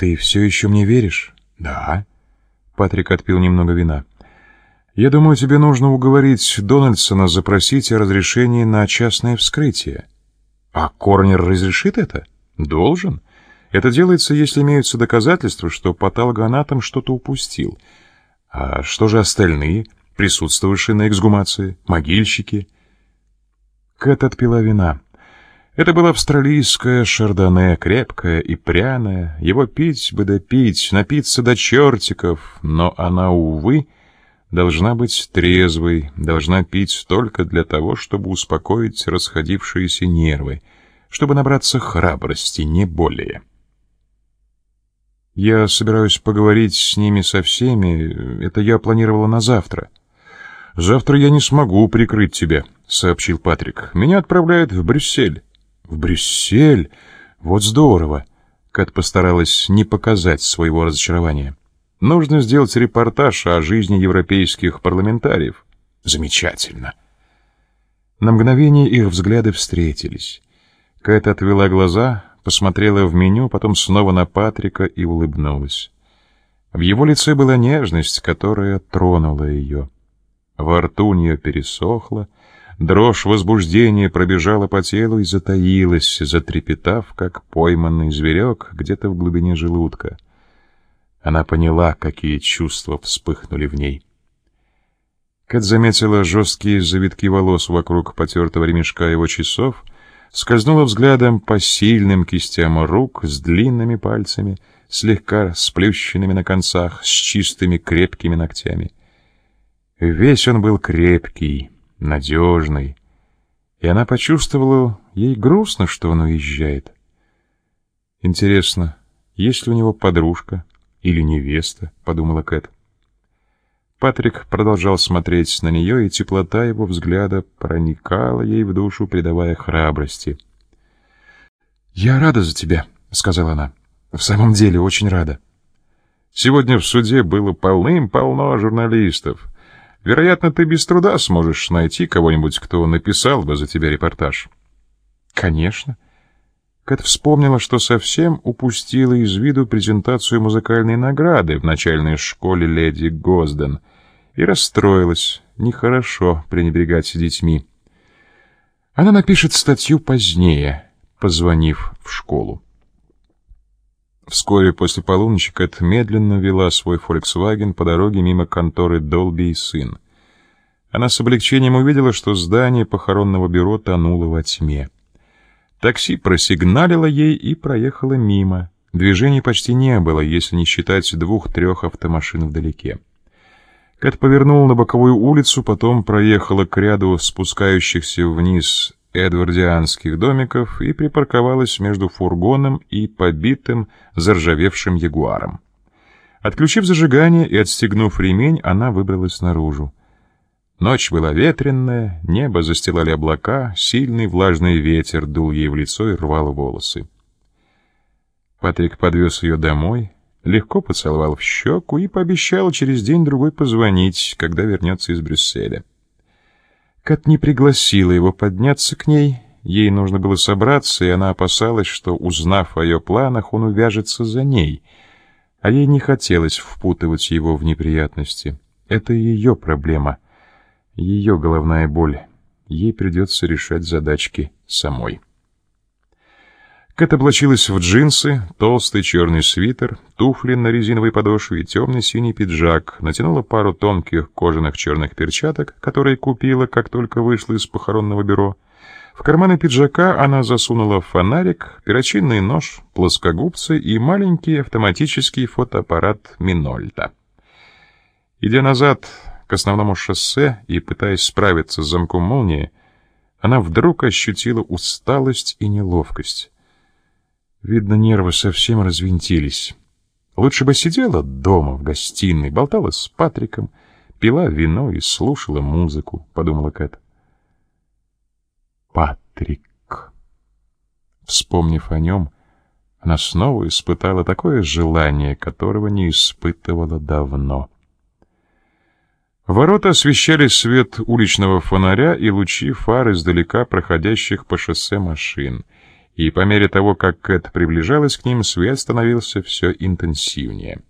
«Ты все еще мне веришь?» «Да». Патрик отпил немного вина. «Я думаю, тебе нужно уговорить Дональдсона запросить о разрешении на частное вскрытие». «А Корнер разрешит это?» «Должен. Это делается, если имеются доказательства, что патологоанатом что-то упустил. А что же остальные, присутствовавшие на эксгумации, могильщики?» Кэт отпила вина. Это была австралийская шардоне, крепкая и пряная. Его пить бы да пить, напиться до чертиков, но она, увы, должна быть трезвой, должна пить только для того, чтобы успокоить расходившиеся нервы, чтобы набраться храбрости, не более. Я собираюсь поговорить с ними со всеми, это я планировала на завтра. Завтра я не смогу прикрыть тебя, сообщил Патрик. Меня отправляют в Брюссель. В Брюссель? Вот здорово. Кэт постаралась не показать своего разочарования. Нужно сделать репортаж о жизни европейских парламентариев. Замечательно. На мгновение их взгляды встретились. Кэт отвела глаза, посмотрела в меню, потом снова на Патрика и улыбнулась. В его лице была нежность, которая тронула ее. Во рту у нее пересохло, дрожь возбуждения пробежала по телу и затаилась, затрепетав, как пойманный зверек где-то в глубине желудка. Она поняла, какие чувства вспыхнули в ней. Кэт заметила жесткие завитки волос вокруг потертого ремешка его часов — скользнула взглядом по сильным кистям рук с длинными пальцами, слегка сплющенными на концах, с чистыми крепкими ногтями. Весь он был крепкий, надежный, и она почувствовала, ей грустно, что он уезжает. Интересно, есть ли у него подружка или невеста, подумала Кэт. Патрик продолжал смотреть на нее, и теплота его взгляда проникала ей в душу, придавая храбрости. «Я рада за тебя», — сказала она. «В самом деле, очень рада». «Сегодня в суде было полным-полно журналистов. Вероятно, ты без труда сможешь найти кого-нибудь, кто написал бы за тебя репортаж». «Конечно». Кэт вспомнила, что совсем упустила из виду презентацию музыкальной награды в начальной школе леди Гозден — и расстроилась. Нехорошо пренебрегать детьми. Она напишет статью позднее, позвонив в школу. Вскоре после полуночи Кэт медленно вела свой Volkswagen по дороге мимо конторы Долби и сын. Она с облегчением увидела, что здание похоронного бюро тонуло во тьме. Такси просигналило ей и проехало мимо. Движений почти не было, если не считать двух-трех автомашин вдалеке. Кэт повернула на боковую улицу, потом проехала к ряду спускающихся вниз эдвардианских домиков и припарковалась между фургоном и побитым, заржавевшим ягуаром. Отключив зажигание и отстегнув ремень, она выбралась наружу. Ночь была ветренная, небо застилали облака, сильный влажный ветер дул ей в лицо и рвал волосы. Патрик подвез ее домой, легко поцеловал в щеку и пообещал через день-другой позвонить, когда вернется из Брюсселя. Кат не пригласила его подняться к ней, ей нужно было собраться, и она опасалась, что, узнав о ее планах, он увяжется за ней, а ей не хотелось впутывать его в неприятности. Это ее проблема, ее головная боль. Ей придется решать задачки самой. Кэт облачилась в джинсы, толстый черный свитер, туфли на резиновой подошве и темный синий пиджак, натянула пару тонких кожаных черных перчаток, которые купила, как только вышла из похоронного бюро. В карманы пиджака она засунула фонарик, перочинный нож, плоскогубцы и маленький автоматический фотоаппарат Минольта. Идя назад к основному шоссе и пытаясь справиться с замком молнии, она вдруг ощутила усталость и неловкость. Видно, нервы совсем развинтились. Лучше бы сидела дома в гостиной, болтала с Патриком, пила вино и слушала музыку, подумала Кэт. Патрик. Вспомнив о нем, она снова испытала такое желание, которого не испытывала давно. Ворота освещали свет уличного фонаря и лучи фар издалека проходящих по шоссе машин — и по мере того, как Кэт приближалась к ним, свет становился все интенсивнее.